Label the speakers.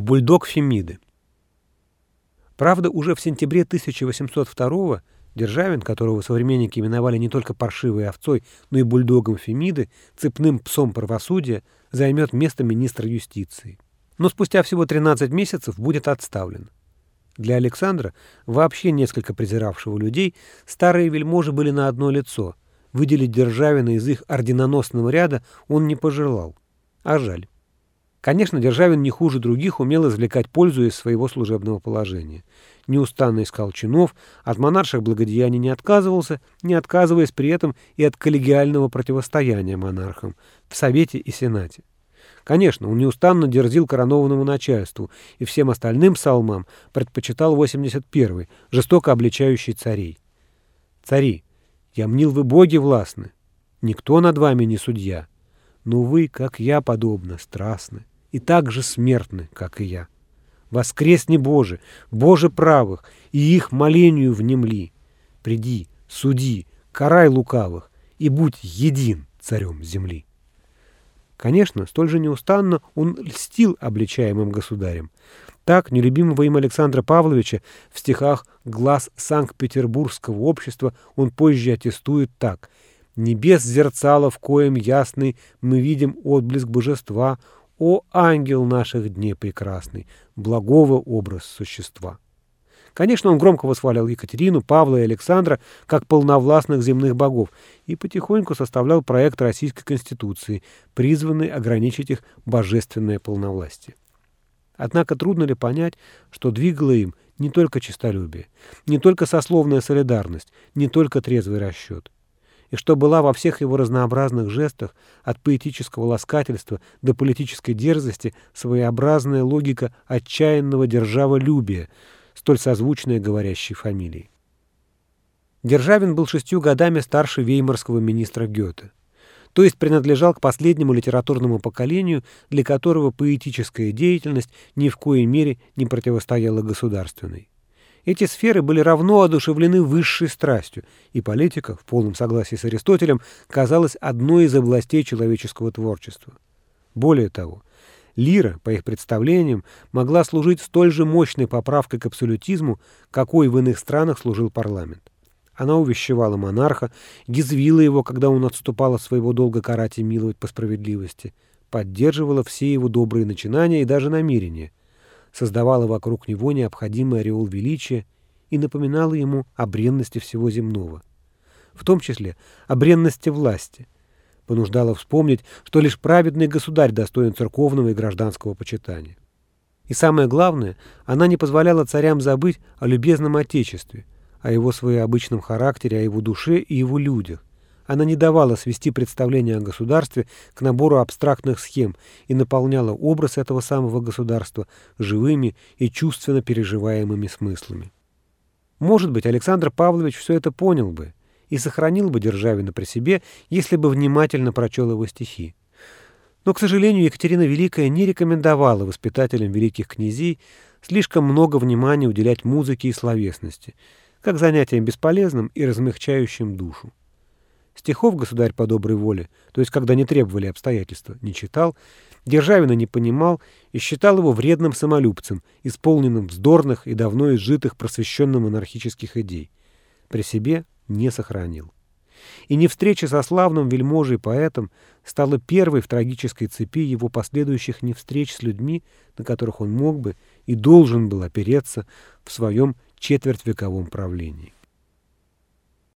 Speaker 1: Бульдог Фемиды. Правда, уже в сентябре 1802 Державин, которого современники именовали не только паршивой овцой, но и бульдогом Фемиды, цепным псом правосудия, займет место министра юстиции. Но спустя всего 13 месяцев будет отставлен. Для Александра, вообще несколько презиравшего людей, старые вельможи были на одно лицо. Выделить Державина из их орденоносного ряда он не пожелал. А жаль. Конечно, Державин не хуже других умел извлекать пользу из своего служебного положения. Неустанно искал чинов, от монарших благодеяний не отказывался, не отказываясь при этом и от коллегиального противостояния монархам в Совете и Сенате. Конечно, он неустанно дерзил коронованному начальству и всем остальным псалмам предпочитал 81-й, жестоко обличающий царей. «Цари, я мнил вы боги властны, никто над вами не судья, но вы, как я, подобно, страстны и так же смертны, как и я. Воскресни, Боже, Боже правых, и их молению внемли. Приди, суди, карай лукавых, и будь един царем земли. Конечно, столь же неустанно он льстил обличаемым государем. Так, нелюбимого им Александра Павловича в стихах «Глаз Санкт-Петербургского общества» он позже аттестует так «Небес зерцало, в коем ясный мы видим отблеск божества, о, ангел наших дней прекрасный, благого образ существа! Конечно, он громко восхвалял Екатерину, Павла и Александра как полновластных земных богов и потихоньку составлял проект Российской Конституции, призванный ограничить их божественное полновластие. Однако трудно ли понять, что двигало им не только честолюбие, не только сословная солидарность, не только трезвый расчет и что была во всех его разнообразных жестах, от поэтического ласкательства до политической дерзости, своеобразная логика отчаянного державолюбия, столь созвучная говорящей фамилии. Державин был шестью годами старше веймарского министра Гёте, то есть принадлежал к последнему литературному поколению, для которого поэтическая деятельность ни в коей мере не противостояла государственной. Эти сферы были равно одушевлены высшей страстью, и политика, в полном согласии с Аристотелем, казалась одной из областей человеческого творчества. Более того, лира, по их представлениям, могла служить столь же мощной поправкой к абсолютизму, какой в иных странах служил парламент. Она увещевала монарха, язвила его, когда он отступал от своего долга карать и миловать по справедливости, поддерживала все его добрые начинания и даже намерения – создавала вокруг него необходимый ореол величия и напоминала ему о бренности всего земного, в том числе о бренности власти, понуждала вспомнить, что лишь праведный государь достоин церковного и гражданского почитания. И самое главное, она не позволяла царям забыть о любезном Отечестве, о его своеобычном характере, о его душе и его людях, она не давала свести представление о государстве к набору абстрактных схем и наполняла образ этого самого государства живыми и чувственно переживаемыми смыслами. Может быть, Александр Павлович все это понял бы и сохранил бы Державина при себе, если бы внимательно прочел его стихи. Но, к сожалению, Екатерина Великая не рекомендовала воспитателям великих князей слишком много внимания уделять музыке и словесности, как занятиям бесполезным и размягчающим душу. Стихов государь по доброй воле, то есть когда не требовали обстоятельства, не читал, Державина не понимал и считал его вредным самолюбцем, исполненным вздорных и давно изжитых просвещенным монархических идей. При себе не сохранил. И не встреча со славным вельможей поэтом стала первой в трагической цепи его последующих невстреч с людьми, на которых он мог бы и должен был опереться в своем четвертьвековом правлении.